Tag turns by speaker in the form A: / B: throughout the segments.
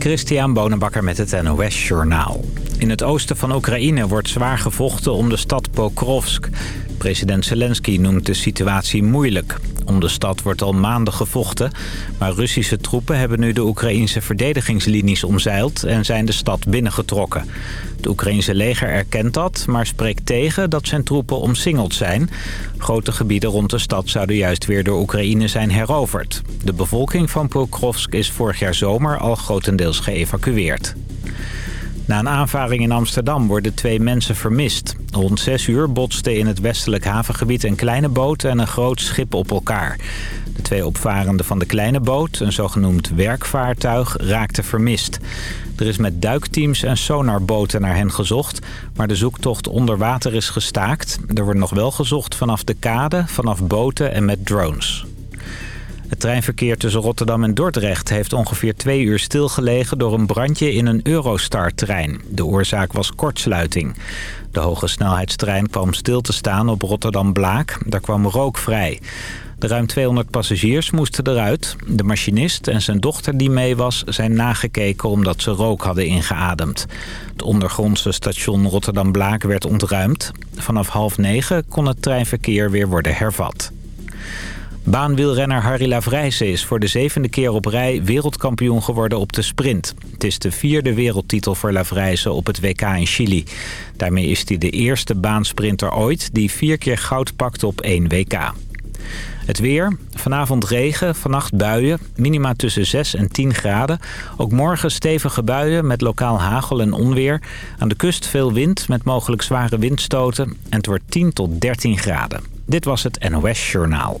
A: Christian Bonenbakker met het NOS Journaal. In het oosten van Oekraïne wordt zwaar gevochten om de stad Pokrovsk. President Zelensky noemt de situatie moeilijk. Om de stad wordt al maanden gevochten, maar Russische troepen hebben nu de Oekraïnse verdedigingslinies omzeild en zijn de stad binnengetrokken. Het Oekraïnse leger erkent dat, maar spreekt tegen dat zijn troepen omsingeld zijn. Grote gebieden rond de stad zouden juist weer door Oekraïne zijn heroverd. De bevolking van Pokrovsk is vorig jaar zomer al grotendeels geëvacueerd. Na een aanvaring in Amsterdam worden twee mensen vermist. Rond 6 uur botsten in het westelijk havengebied een kleine boot en een groot schip op elkaar. De twee opvarenden van de kleine boot, een zogenoemd werkvaartuig, raakten vermist. Er is met duikteams en sonarboten naar hen gezocht, maar de zoektocht onder water is gestaakt. Er wordt nog wel gezocht vanaf de kade, vanaf boten en met drones. Het treinverkeer tussen Rotterdam en Dordrecht heeft ongeveer twee uur stilgelegen door een brandje in een Eurostar-trein. De oorzaak was kortsluiting. De hoge snelheidstrein kwam stil te staan op Rotterdam-Blaak. Daar kwam rook vrij. De ruim 200 passagiers moesten eruit. De machinist en zijn dochter die mee was zijn nagekeken omdat ze rook hadden ingeademd. Het ondergrondse station Rotterdam-Blaak werd ontruimd. Vanaf half negen kon het treinverkeer weer worden hervat. Baanwielrenner Harry Lavrijse is voor de zevende keer op rij wereldkampioen geworden op de sprint. Het is de vierde wereldtitel voor Lavrijse op het WK in Chili. Daarmee is hij de eerste baansprinter ooit die vier keer goud pakt op één WK. Het weer. Vanavond regen, vannacht buien. Minima tussen 6 en 10 graden. Ook morgen stevige buien met lokaal hagel en onweer. Aan de kust veel wind met mogelijk zware windstoten. En het wordt 10 tot 13 graden. Dit was het NOS Journaal.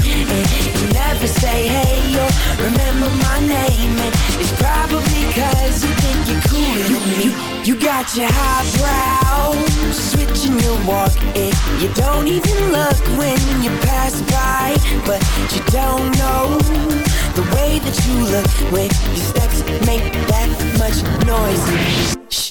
B: You say hey or remember my name. And it's probably Cause you think you're cooler than me You got your highbrow Switching your walk And you don't even look when you pass by. But you don't know The way that you look When your steps make that much noise. Shh,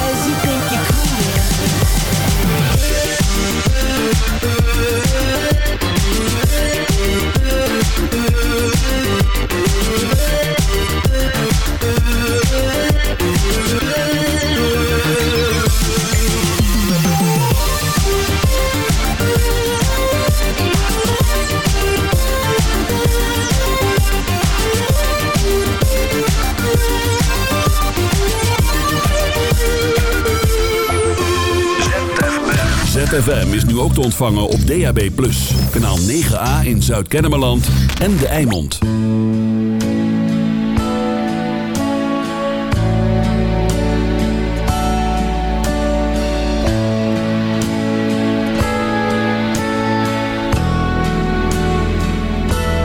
C: ZFM is nu ook te ontvangen op DAB+. Kanaal 9A in Zuid-Kennemerland en De Eimond.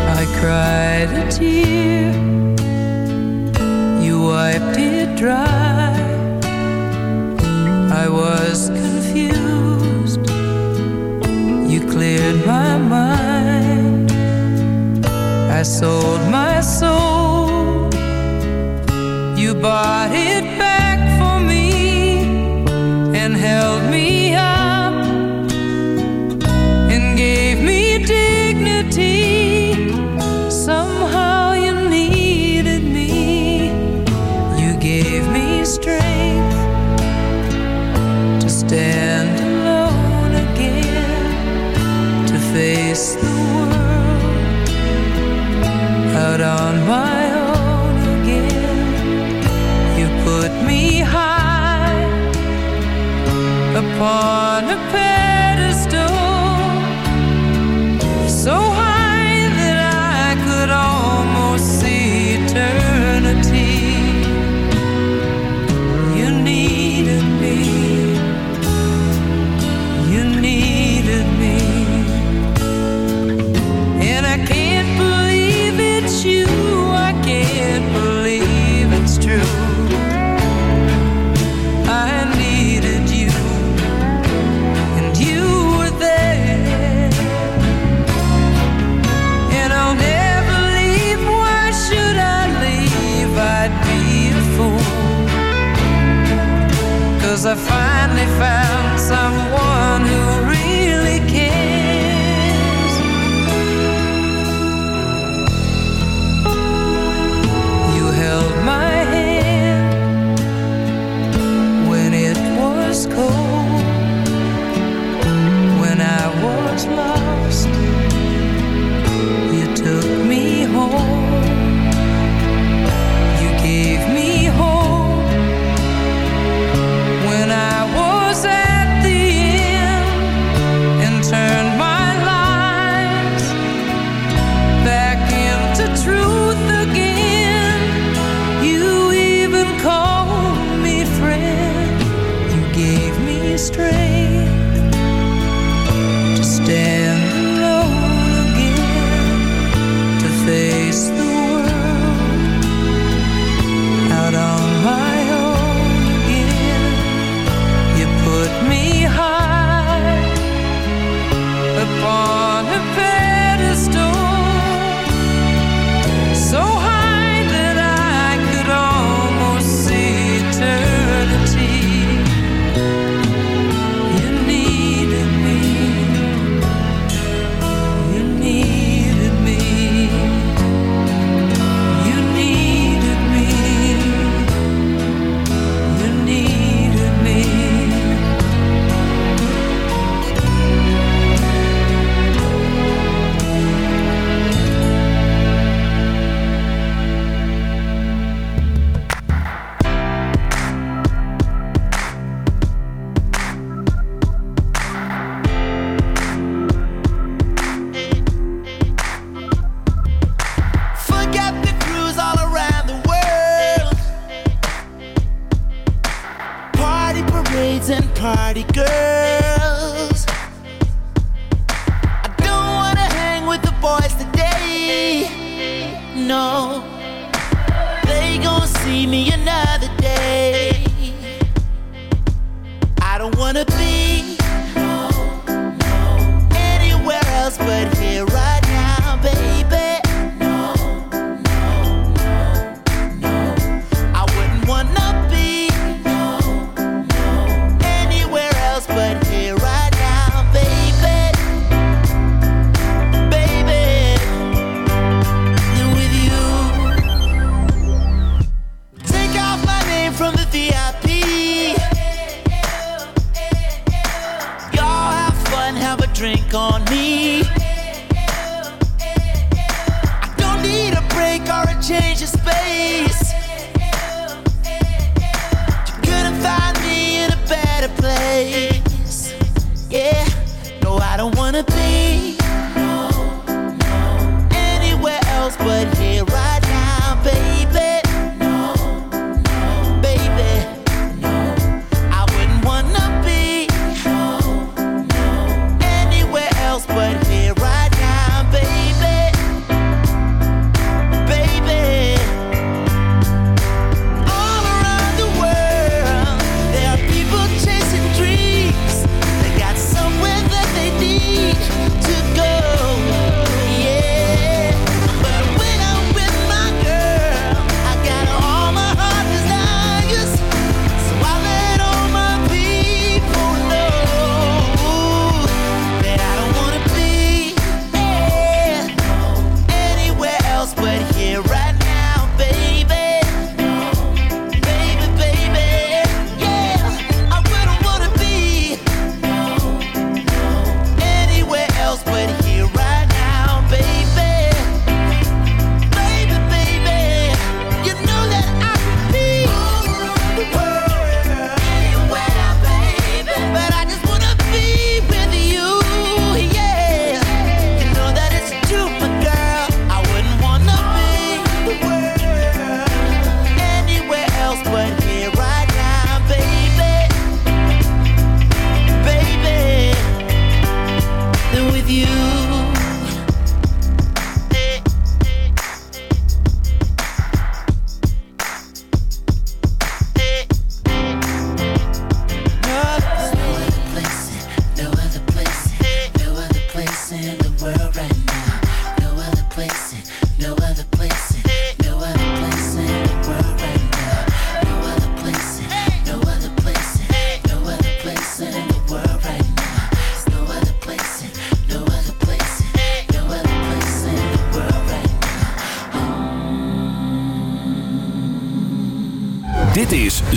D: I cried a tear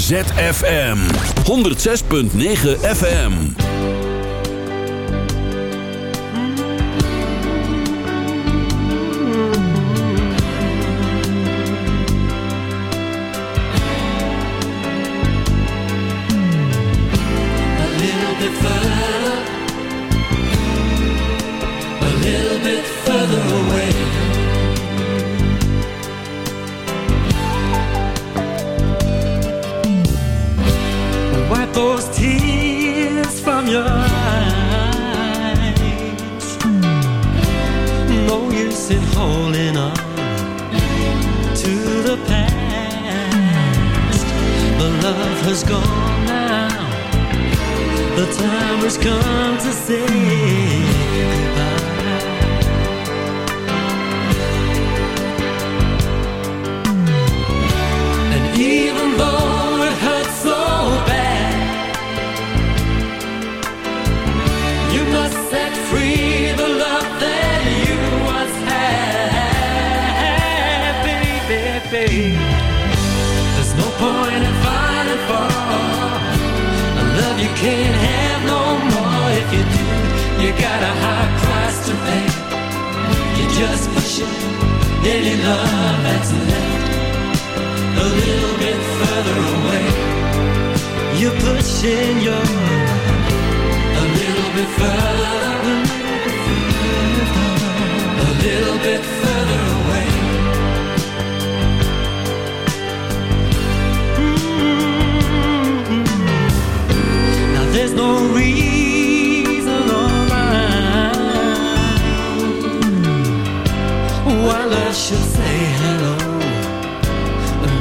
E: ZFM. 106.9 FM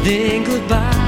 E: think goodbye.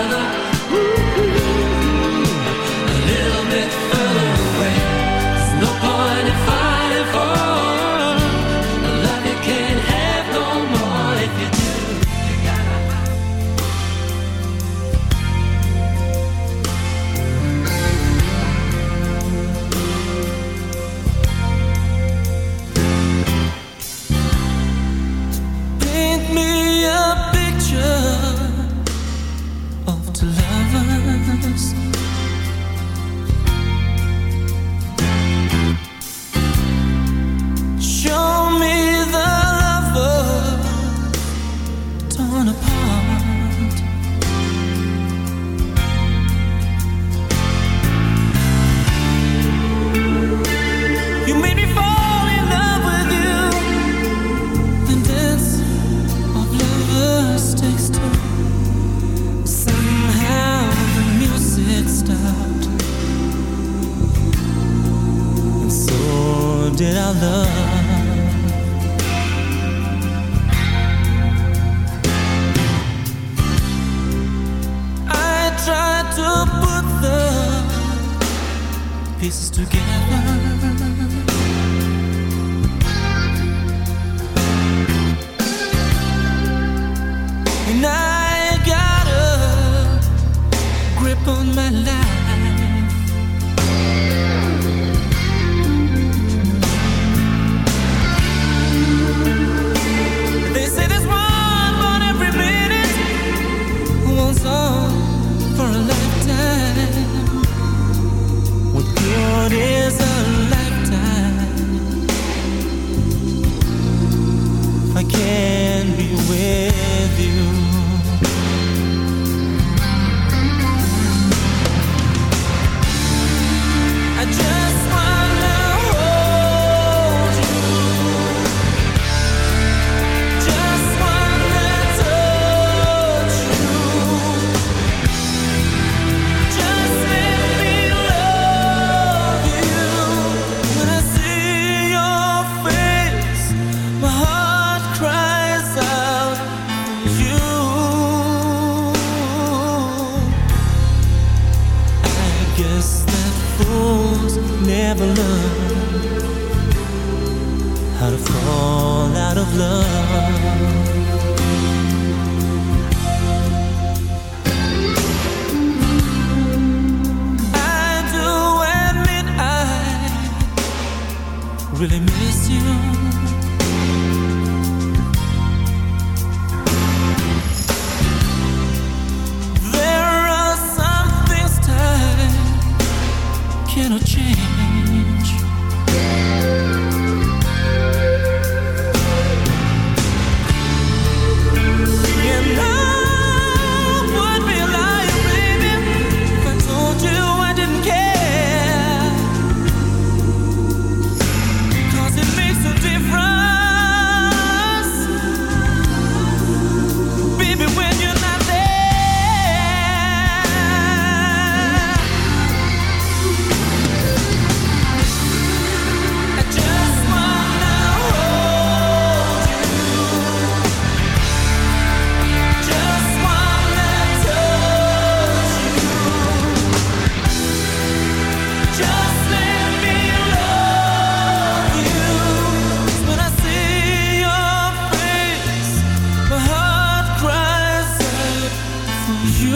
E: you,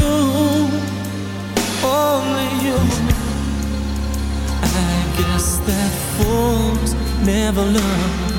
E: only you. I guess that
F: fools never learn.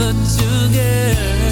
F: Of
G: this little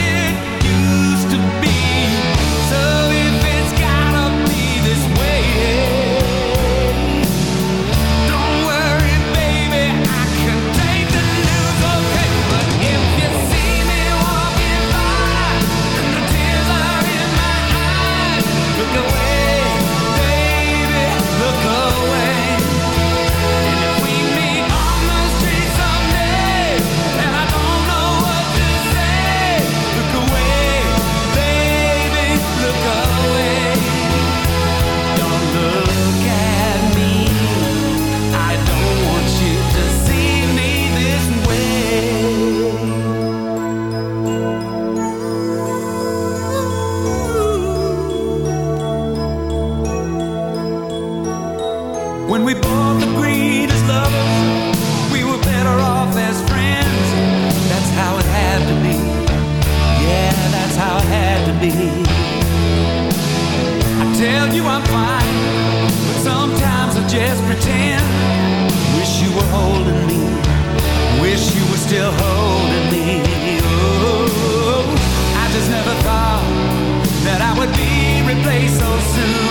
H: so soon.